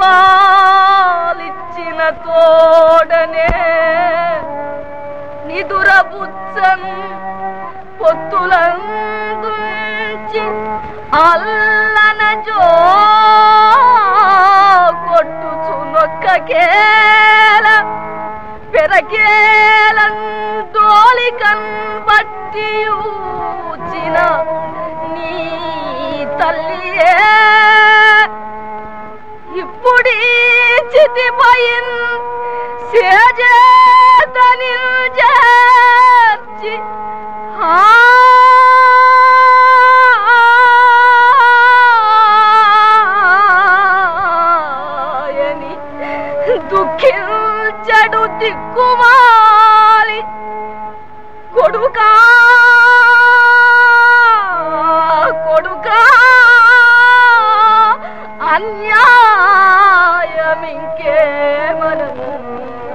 పాలిచ్చిన తోడనే నిదురబుచ్చన్ పొత్తులందుంచి అల్లన జో కొట్టుచు నొక్కకేల పెరకేలన్ దోలికన్ బట్టియూచిన నీ తల్లియే దుఃఖించడు దిక్కుమాలి. కొడుకా కొడుకా అన్యా Música